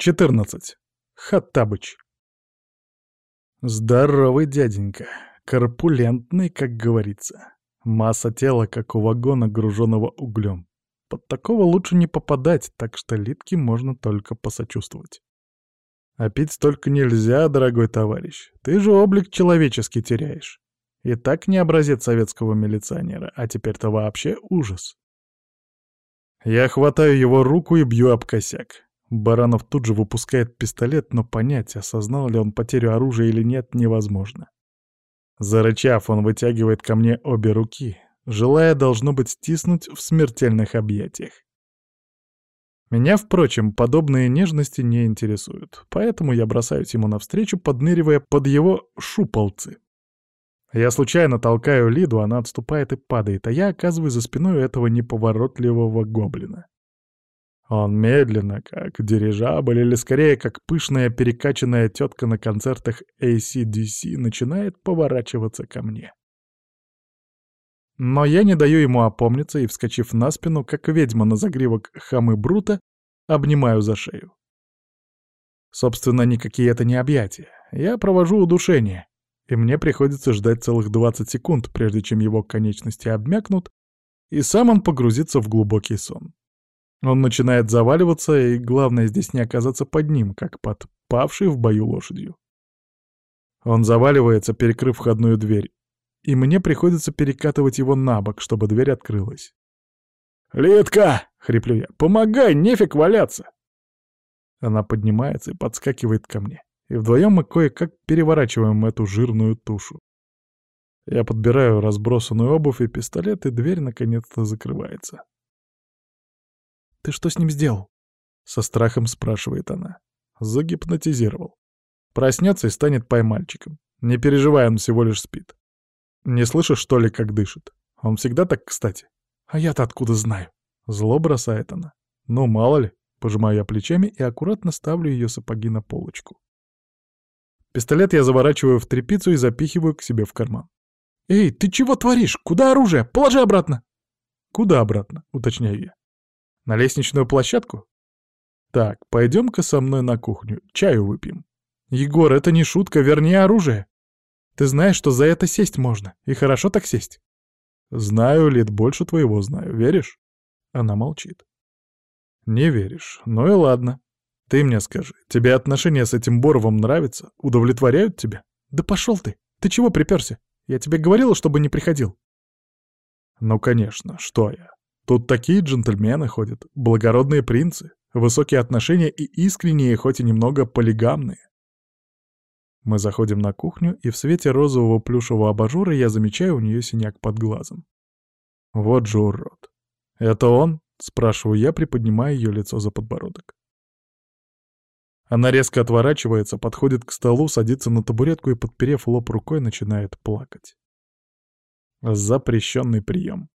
14. Хаттабыч. Здоровый дяденька. Корпулентный, как говорится. Масса тела, как у вагона, груженного углем. Под такого лучше не попадать, так что Литке можно только посочувствовать. А пить столько нельзя, дорогой товарищ. Ты же облик человеческий теряешь. И так не образец советского милиционера, а теперь-то вообще ужас. Я хватаю его руку и бью об косяк. Баранов тут же выпускает пистолет, но понять, осознал ли он потерю оружия или нет, невозможно. Зарычав, он вытягивает ко мне обе руки, желая, должно быть, стиснуть в смертельных объятиях. Меня, впрочем, подобные нежности не интересуют, поэтому я бросаюсь ему навстречу, подныривая под его шуполцы. Я случайно толкаю Лиду, она отступает и падает, а я оказываюсь за спиной этого неповоротливого гоблина. Он медленно, как дирижабль, или скорее, как пышная перекачанная тетка на концертах ACDC, начинает поворачиваться ко мне. Но я не даю ему опомниться и, вскочив на спину, как ведьма на загривок хамы Брута, обнимаю за шею. Собственно, никакие это не объятия. Я провожу удушение, и мне приходится ждать целых 20 секунд, прежде чем его конечности обмякнут, и сам он погрузится в глубокий сон. Он начинает заваливаться, и главное здесь не оказаться под ним, как под павшей в бою лошадью. Он заваливается, перекрыв входную дверь, и мне приходится перекатывать его на бок, чтобы дверь открылась. «Литка!» — хриплю я. «Помогай, нефиг валяться!» Она поднимается и подскакивает ко мне, и вдвоем мы кое-как переворачиваем эту жирную тушу. Я подбираю разбросанную обувь и пистолет, и дверь наконец-то закрывается. Ты что с ним сделал?» Со страхом спрашивает она. Загипнотизировал. Проснется и станет поймальчиком. Не переживай, он всего лишь спит. Не слышишь, что ли, как дышит? Он всегда так, кстати. А я-то откуда знаю? Зло бросает она. Ну, мало ли. Пожимаю я плечами и аккуратно ставлю ее сапоги на полочку. Пистолет я заворачиваю в тряпицу и запихиваю к себе в карман. «Эй, ты чего творишь? Куда оружие? Положи обратно!» «Куда обратно?» — уточняю я. На лестничную площадку? Так, пойдем-ка со мной на кухню, чаю выпьем. Егор, это не шутка, верни оружие. Ты знаешь, что за это сесть можно, и хорошо так сесть. Знаю, лет больше твоего знаю, веришь? Она молчит. Не веришь, ну и ладно. Ты мне скажи, тебе отношения с этим Боровым нравятся? Удовлетворяют тебя? Да пошел ты! Ты чего приперся? Я тебе говорила, чтобы не приходил. Ну, конечно, что я? Тут такие джентльмены ходят, благородные принцы, высокие отношения и искренние, хоть и немного полигамные. Мы заходим на кухню, и в свете розового плюшевого абажура я замечаю у нее синяк под глазом. Вот же урод. «Это он?» — спрашиваю я, приподнимая ее лицо за подбородок. Она резко отворачивается, подходит к столу, садится на табуретку и, подперев лоб рукой, начинает плакать. Запрещенный прием.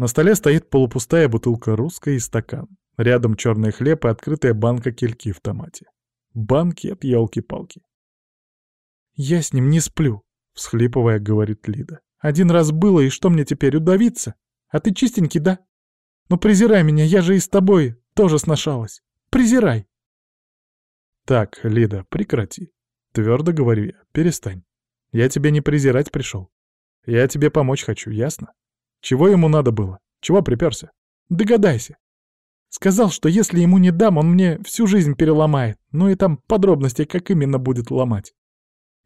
На столе стоит полупустая бутылка русской и стакан. Рядом черный хлеб и открытая банка кильки в томате. Банкет, елки-палки. «Я с ним не сплю», — всхлипывая, говорит Лида. «Один раз было, и что мне теперь, удавиться? А ты чистенький, да? Ну презирай меня, я же и с тобой тоже сношалась. Презирай!» «Так, Лида, прекрати», — твердо говорю я, — «перестань. Я тебя не презирать пришел. Я тебе помочь хочу, ясно?» Чего ему надо было? Чего приперся? Догадайся. Сказал, что если ему не дам, он мне всю жизнь переломает. Ну и там подробности, как именно будет ломать.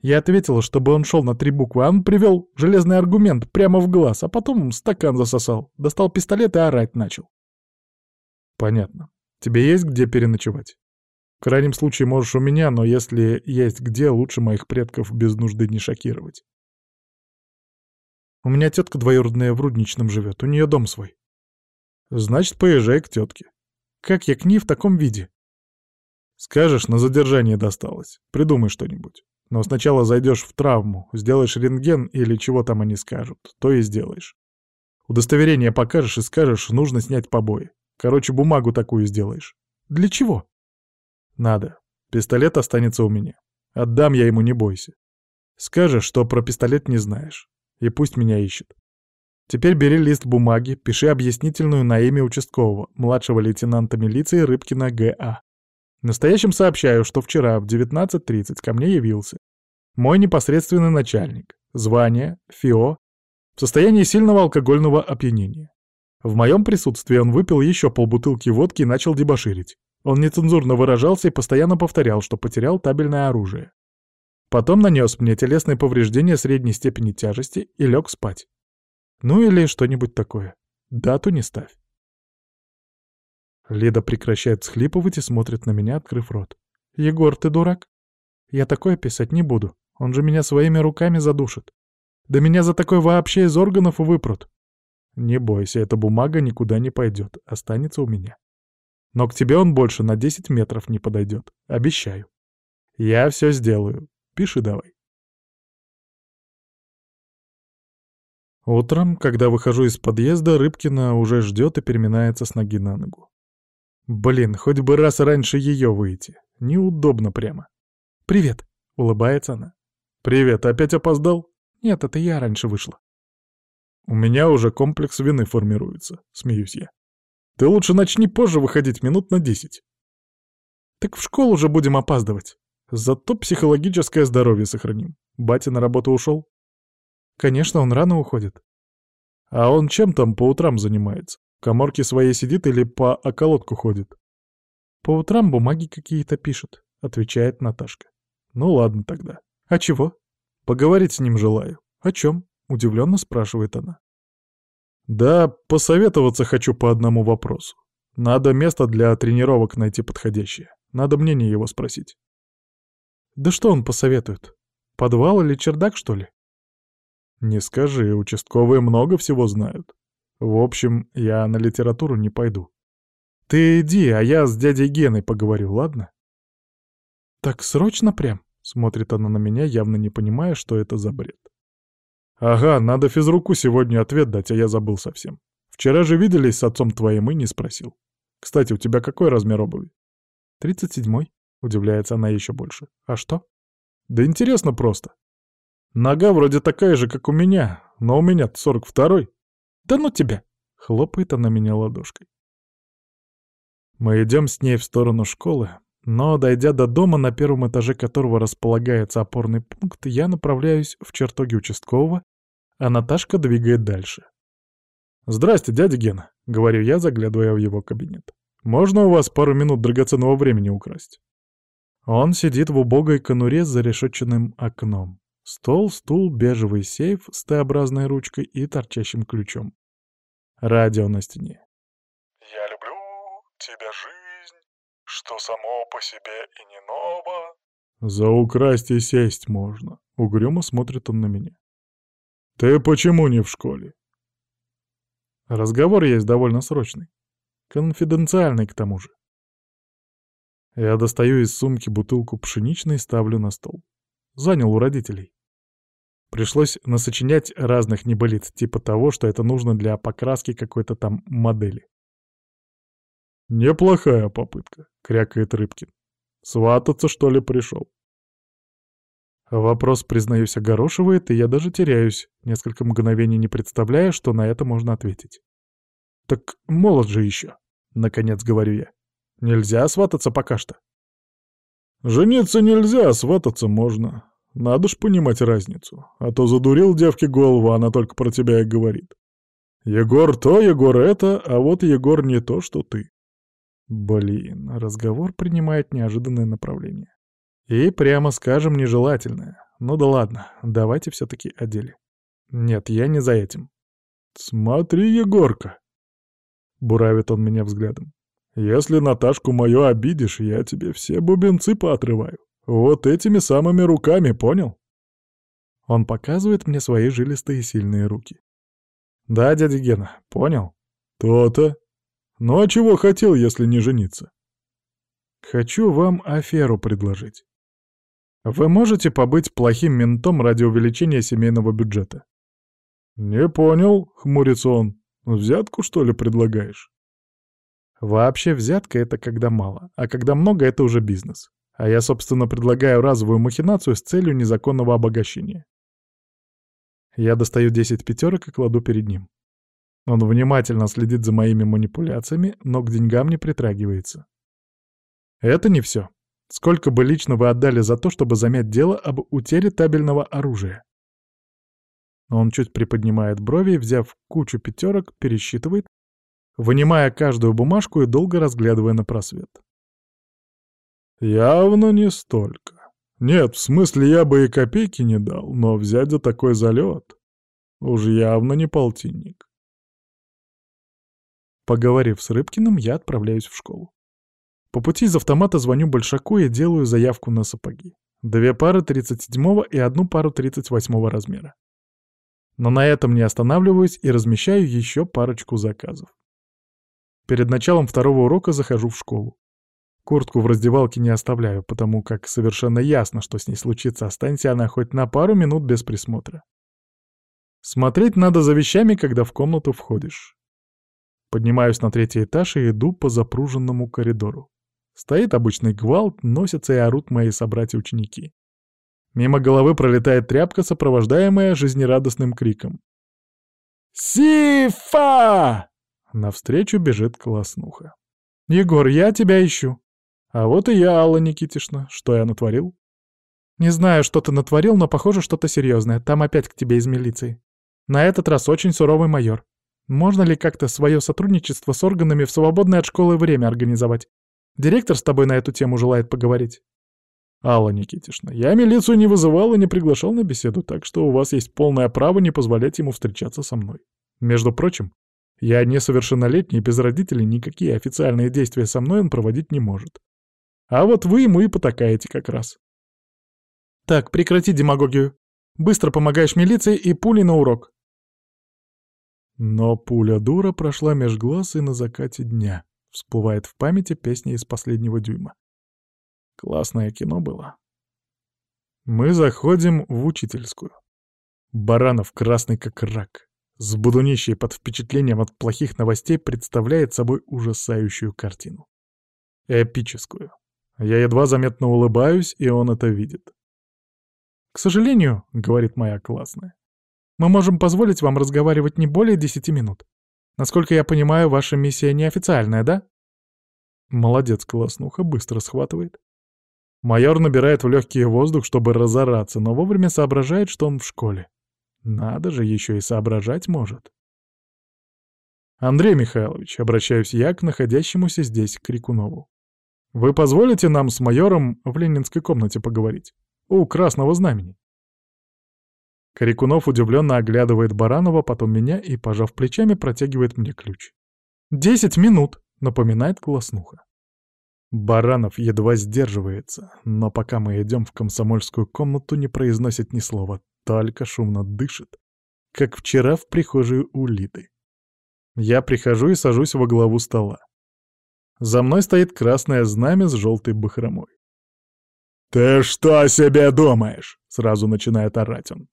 Я ответила, чтобы он шел на три буквы, а он привел железный аргумент прямо в глаз, а потом стакан засосал, достал пистолет и орать начал. Понятно. Тебе есть где переночевать? В крайнем случае можешь у меня, но если есть где, лучше моих предков без нужды не шокировать. У меня тетка двоюродная в Рудничном живет, у нее дом свой. Значит, поезжай к тетке. Как я к ней в таком виде? Скажешь, на задержание досталось. Придумай что-нибудь. Но сначала зайдешь в травму, сделаешь рентген или чего там они скажут, то и сделаешь. Удостоверение покажешь и скажешь, нужно снять побои. Короче, бумагу такую сделаешь. Для чего? Надо. Пистолет останется у меня. Отдам я ему, не бойся. Скажешь, что про пистолет не знаешь и пусть меня ищет. Теперь бери лист бумаги, пиши объяснительную на имя участкового, младшего лейтенанта милиции Рыбкина Г.А. Настоящим сообщаю, что вчера в 19.30 ко мне явился мой непосредственный начальник, звание, ФИО, в состоянии сильного алкогольного опьянения. В моем присутствии он выпил еще полбутылки водки и начал дебоширить. Он нецензурно выражался и постоянно повторял, что потерял табельное оружие. Потом нанес мне телесные повреждения средней степени тяжести и лег спать. Ну или что-нибудь такое. Дату не ставь. Лида прекращает схлипывать и смотрит на меня, открыв рот. «Егор, ты дурак? Я такое писать не буду. Он же меня своими руками задушит. Да меня за такое вообще из органов выпрут. Не бойся, эта бумага никуда не пойдет, останется у меня. Но к тебе он больше на 10 метров не подойдет, обещаю. Я все сделаю. Пиши давай. Утром, когда выхожу из подъезда, Рыбкина уже ждет и переминается с ноги на ногу. Блин, хоть бы раз раньше ее выйти. Неудобно прямо. «Привет», — улыбается она. «Привет, опять опоздал?» «Нет, это я раньше вышла». У меня уже комплекс вины формируется, смеюсь я. Ты лучше начни позже выходить минут на десять. Так в школу уже будем опаздывать. Зато психологическое здоровье сохраним. Батя на работу ушел? Конечно, он рано уходит. А он чем там по утрам занимается? В коморке своей сидит или по околотку ходит? По утрам бумаги какие-то пишет, отвечает Наташка. Ну ладно тогда. А чего? Поговорить с ним желаю. О чем? — удивленно спрашивает она. «Да, посоветоваться хочу по одному вопросу. Надо место для тренировок найти подходящее. Надо мнение его спросить». «Да что он посоветует? Подвал или чердак, что ли?» «Не скажи, участковые много всего знают. В общем, я на литературу не пойду. Ты иди, а я с дядей Геной поговорю, ладно?» «Так срочно прям?» — смотрит она на меня, явно не понимая, что это за бред. «Ага, надо физруку сегодня ответ дать, а я забыл совсем. Вчера же виделись с отцом твоим и не спросил. Кстати, у тебя какой размер обуви?» «Тридцать седьмой», — удивляется она еще больше. «А что?» «Да интересно просто. Нога вроде такая же, как у меня, но у меня-то сорок второй. Да ну тебя!» — хлопает она меня ладошкой. Мы идем с ней в сторону школы, но, дойдя до дома, на первом этаже которого располагается опорный пункт, я направляюсь в чертоги участкового, а Наташка двигает дальше. «Здрасте, дядя Гена», — говорю я, заглядывая в его кабинет. «Можно у вас пару минут драгоценного времени украсть?» Он сидит в убогой конуре с зарешетченным окном. Стол, стул, бежевый сейф с Т-образной ручкой и торчащим ключом. Радио на стене. «Я люблю тебя, жизнь» что само по себе и не ново. За украсть и сесть можно. Угрюмо смотрит он на меня. Ты почему не в школе? Разговор есть довольно срочный. Конфиденциальный к тому же. Я достаю из сумки бутылку пшеничной и ставлю на стол. Занял у родителей. Пришлось насочинять разных небылиц, типа того, что это нужно для покраски какой-то там модели. «Неплохая попытка», — крякает Рыбкин. «Свататься, что ли, пришел?» Вопрос, признаюсь, огорошивает, и я даже теряюсь, несколько мгновений не представляя, что на это можно ответить. «Так молод же еще», — наконец говорю я. «Нельзя свататься пока что». «Жениться нельзя, а свататься можно. Надо ж понимать разницу. А то задурил девке голову, она только про тебя и говорит. Егор то, Егор это, а вот Егор не то, что ты. Блин, разговор принимает неожиданное направление. И, прямо скажем, нежелательное. Ну да ладно, давайте все-таки о деле. Нет, я не за этим. Смотри, Егорка. Буравит он меня взглядом. Если Наташку мою обидишь, я тебе все бубенцы поотрываю. Вот этими самыми руками, понял? Он показывает мне свои жилистые сильные руки. Да, дядя Гена, понял? То-то. Ну а чего хотел, если не жениться? Хочу вам аферу предложить. Вы можете побыть плохим ментом ради увеличения семейного бюджета? Не понял, хмурится он. Взятку, что ли, предлагаешь? Вообще взятка — это когда мало, а когда много — это уже бизнес. А я, собственно, предлагаю разовую махинацию с целью незаконного обогащения. Я достаю 10 пятерок и кладу перед ним. Он внимательно следит за моими манипуляциями, но к деньгам не притрагивается. Это не все. Сколько бы лично вы отдали за то, чтобы замять дело об утере табельного оружия? Он чуть приподнимает брови взяв кучу пятерок, пересчитывает, вынимая каждую бумажку и долго разглядывая на просвет. Явно не столько. Нет, в смысле, я бы и копейки не дал, но взять за такой залет уж явно не полтинник. Поговорив с Рыбкиным, я отправляюсь в школу. По пути из автомата звоню Большаку и делаю заявку на сапоги. Две пары 37 и одну пару 38 размера. Но на этом не останавливаюсь и размещаю еще парочку заказов. Перед началом второго урока захожу в школу. Куртку в раздевалке не оставляю, потому как совершенно ясно, что с ней случится, останься она хоть на пару минут без присмотра. Смотреть надо за вещами, когда в комнату входишь. Поднимаюсь на третий этаж и иду по запруженному коридору. Стоит обычный гвалт, носятся и орут мои собратья-ученики. Мимо головы пролетает тряпка, сопровождаемая жизнерадостным криком. «Сифа!» Навстречу бежит класснуха. «Егор, я тебя ищу». «А вот и я, Алла Никитишна. Что я натворил?» «Не знаю, что ты натворил, но, похоже, что-то серьезное. Там опять к тебе из милиции. На этот раз очень суровый майор. Можно ли как-то свое сотрудничество с органами в свободное от школы время организовать? Директор с тобой на эту тему желает поговорить». «Алла Никитишна, я милицию не вызывал и не приглашал на беседу, так что у вас есть полное право не позволять ему встречаться со мной. Между прочим, я несовершеннолетний, без родителей никакие официальные действия со мной он проводить не может. А вот вы ему и потакаете как раз. Так, прекрати демагогию. Быстро помогаешь милиции и пули на урок. Но пуля дура прошла меж глаз и на закате дня. Всплывает в памяти песня из последнего дюйма. Классное кино было. Мы заходим в учительскую. Баранов красный как рак с будунищей под впечатлением от плохих новостей представляет собой ужасающую картину. Эпическую. Я едва заметно улыбаюсь, и он это видит. «К сожалению», — говорит моя классная, — «мы можем позволить вам разговаривать не более десяти минут. Насколько я понимаю, ваша миссия неофициальная, да?» Молодец, класснуха, быстро схватывает. Майор набирает в легкий воздух, чтобы разораться, но вовремя соображает, что он в школе. Надо же, еще и соображать может. Андрей Михайлович, обращаюсь я к находящемуся здесь Крикунову. Вы позволите нам с майором в ленинской комнате поговорить? У Красного Знамени. Корякунов удивленно оглядывает Баранова, потом меня и, пожав плечами, протягивает мне ключ. «Десять минут!» — напоминает класснуха. Баранов едва сдерживается, но пока мы идем в комсомольскую комнату, не произносит ни слова, только шумно дышит, как вчера в прихожей у Лиды. Я прихожу и сажусь во главу стола. За мной стоит красное знамя с желтой бахромой. «Ты что себе думаешь?» — сразу начинает орать он.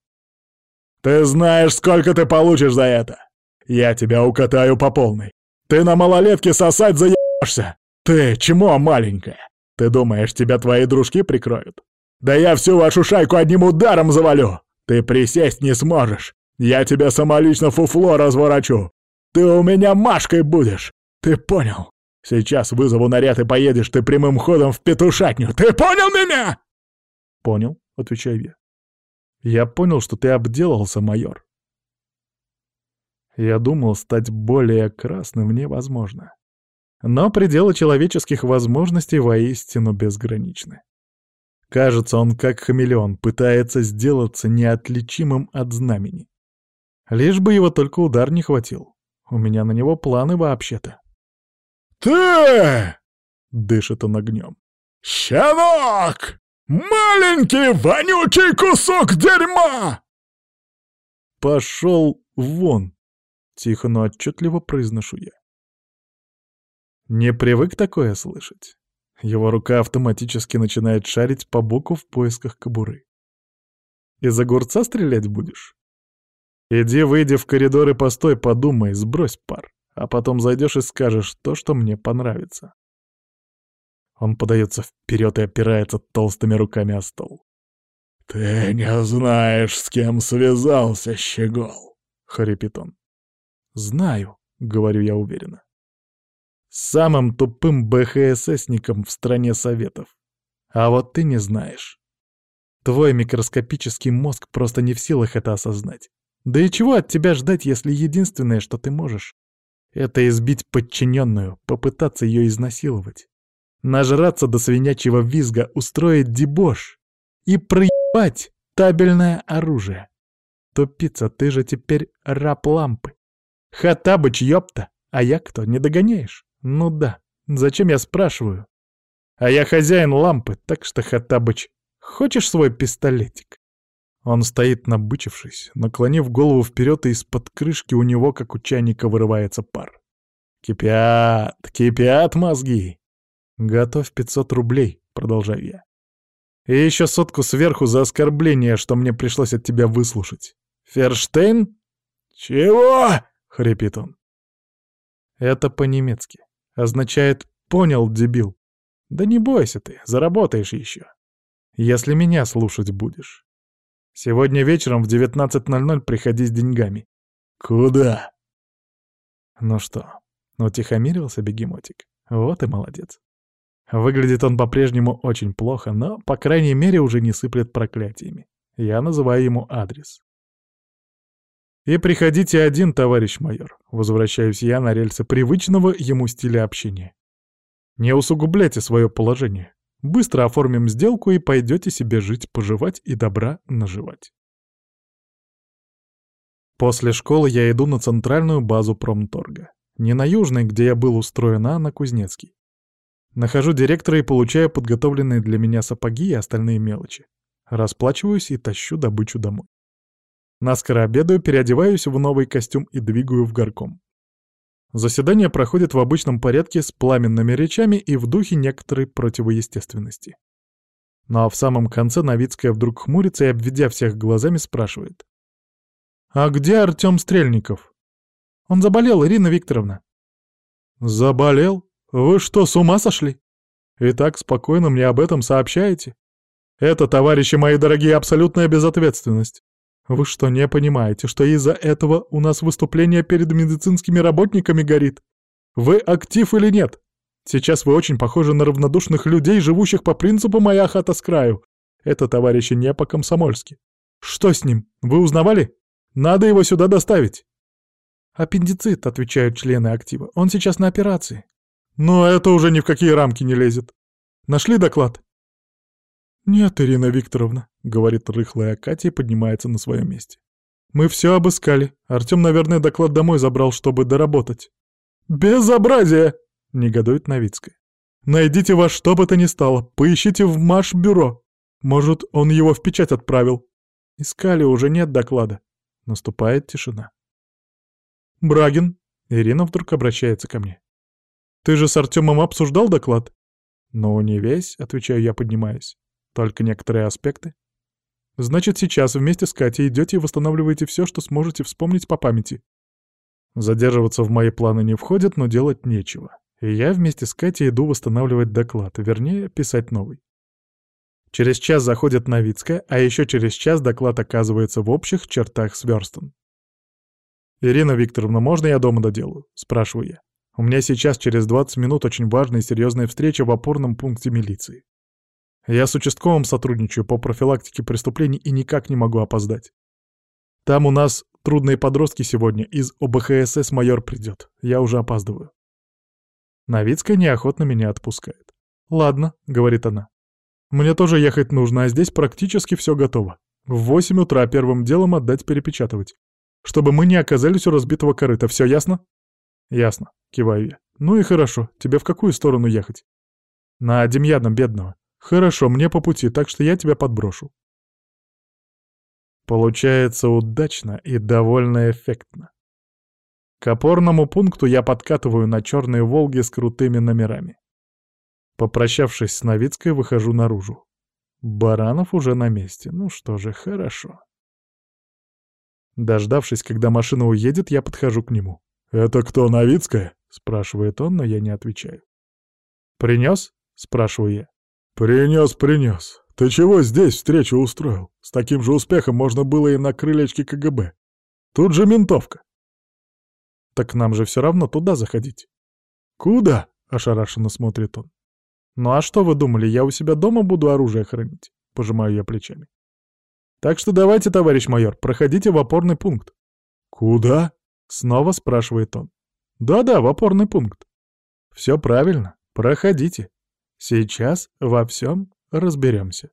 «Ты знаешь, сколько ты получишь за это? Я тебя укатаю по полной. Ты на малолетке сосать заебешься. Ты чмо маленькая. Ты думаешь, тебя твои дружки прикроют? Да я всю вашу шайку одним ударом завалю. Ты присесть не сможешь. Я тебя самолично фуфло разворачу. Ты у меня Машкой будешь. Ты понял? Сейчас вызову наряд и поедешь ты прямым ходом в петушатню. Ты понял меня?» «Понял», — отвечаю я. «Я понял, что ты обделался, майор». Я думал, стать более красным невозможно. Но пределы человеческих возможностей воистину безграничны. Кажется, он как хамелеон, пытается сделаться неотличимым от знамени. Лишь бы его только удар не хватил. У меня на него планы вообще-то. «Ты!» — дышит он огнем. «Щенок! Маленький вонючий кусок дерьма!» «Пошел вон!» — тихо, но отчетливо произношу я. Не привык такое слышать. Его рука автоматически начинает шарить по боку в поисках кобуры. Из огурца стрелять будешь? Иди, выйди в коридор и постой, подумай, сбрось пар, а потом зайдешь и скажешь то, что мне понравится. Он подается вперед и опирается толстыми руками о стол. «Ты не знаешь, с кем связался, щегол!» — хрипит он. «Знаю», — говорю я уверенно. Самым тупым БХССником в стране Советов. А вот ты не знаешь. Твой микроскопический мозг просто не в силах это осознать. Да и чего от тебя ждать, если единственное, что ты можешь, это избить подчиненную, попытаться ее изнасиловать, нажраться до свинячьего визга, устроить дебош и проебать табельное оружие. Тупица, ты же теперь раб лампы. Хатабыч, ёпта! А я кто, не догоняешь? Ну да, зачем я спрашиваю? А я хозяин лампы, так что, Хатабыч, хочешь свой пистолетик? Он стоит набычившись, наклонив голову вперед, и из-под крышки у него, как у чайника, вырывается пар. Кипят, кипят мозги. Готовь 500 рублей, продолжаю я. И еще сотку сверху за оскорбление, что мне пришлось от тебя выслушать. Ферштейн? Чего? хрипит он. Это по-немецки. Означает «понял, дебил». Да не бойся ты, заработаешь еще. Если меня слушать будешь. Сегодня вечером в 19.00 приходи с деньгами. Куда? Ну что, утихомирился бегемотик? Вот и молодец. Выглядит он по-прежнему очень плохо, но, по крайней мере, уже не сыплет проклятиями. Я называю ему адрес. «И приходите один, товарищ майор», — возвращаюсь я на рельсы привычного ему стиля общения. «Не усугубляйте свое положение. Быстро оформим сделку и пойдете себе жить, поживать и добра наживать. После школы я иду на центральную базу промторга. Не на южной, где я был устроен, а на Кузнецкий. Нахожу директора и получаю подготовленные для меня сапоги и остальные мелочи. Расплачиваюсь и тащу добычу домой. Наскоро обедаю, переодеваюсь в новый костюм и двигаю в горком. Заседание проходит в обычном порядке с пламенными речами и в духе некоторой противоестественности. Ну а в самом конце Новицкая вдруг хмурится и, обведя всех глазами, спрашивает. «А где Артём Стрельников?» «Он заболел, Ирина Викторовна». «Заболел? Вы что, с ума сошли? И так спокойно мне об этом сообщаете? Это, товарищи мои дорогие, абсолютная безответственность. Вы что, не понимаете, что из-за этого у нас выступление перед медицинскими работниками горит? Вы актив или нет? Сейчас вы очень похожи на равнодушных людей, живущих по принципу «моя хата с краю». Это, товарищи, не по-комсомольски. Что с ним? Вы узнавали? Надо его сюда доставить. Аппендицит, отвечают члены актива. Он сейчас на операции. Но это уже ни в какие рамки не лезет. Нашли доклад? «Нет, Ирина Викторовна», — говорит рыхлая Катя и поднимается на своем месте. «Мы все обыскали. Артем, наверное, доклад домой забрал, чтобы доработать». «Безобразие!» — негодует Новицкая. «Найдите вас что бы то ни стало, поищите в Маш-бюро. Может, он его в печать отправил». Искали, уже нет доклада. Наступает тишина. «Брагин», — Ирина вдруг обращается ко мне. «Ты же с Артемом обсуждал доклад?» «Ну, не весь», — отвечаю я, поднимаясь. Только некоторые аспекты. Значит, сейчас вместе с Катей идете и восстанавливаете все, что сможете вспомнить по памяти. Задерживаться в мои планы не входит, но делать нечего. И я вместе с Катей иду восстанавливать доклад, вернее, писать новый. Через час заходит Новицкая, а еще через час доклад оказывается в общих чертах сверстан. «Ирина Викторовна, можно я дома доделаю?» — спрашиваю я. «У меня сейчас через 20 минут очень важная и серьезная встреча в опорном пункте милиции. Я с участковым сотрудничаю по профилактике преступлений и никак не могу опоздать. Там у нас трудные подростки сегодня, из ОБХСС майор придет. Я уже опаздываю. Новицкая неохотно меня отпускает. «Ладно», — говорит она. «Мне тоже ехать нужно, а здесь практически все готово. В восемь утра первым делом отдать перепечатывать. Чтобы мы не оказались у разбитого корыта, все ясно?» «Ясно», — киваю я. «Ну и хорошо. Тебе в какую сторону ехать?» «На Демьяна Бедного. «Хорошо, мне по пути, так что я тебя подброшу». Получается удачно и довольно эффектно. К опорному пункту я подкатываю на черные «Волги» с крутыми номерами. Попрощавшись с Новицкой, выхожу наружу. Баранов уже на месте. Ну что же, хорошо. Дождавшись, когда машина уедет, я подхожу к нему. «Это кто, Новицкая?» — спрашивает он, но я не отвечаю. «Принес?» — спрашиваю я. «Принес, принес. Ты чего здесь встречу устроил? С таким же успехом можно было и на крылечке КГБ. Тут же ментовка». «Так нам же все равно туда заходить». «Куда?» ошарашенно смотрит он. «Ну а что вы думали, я у себя дома буду оружие хранить?» — пожимаю я плечами. «Так что давайте, товарищ майор, проходите в опорный пункт». «Куда?» — снова спрашивает он. «Да-да, в опорный пункт». «Все правильно, проходите. Сейчас во всем разберемся».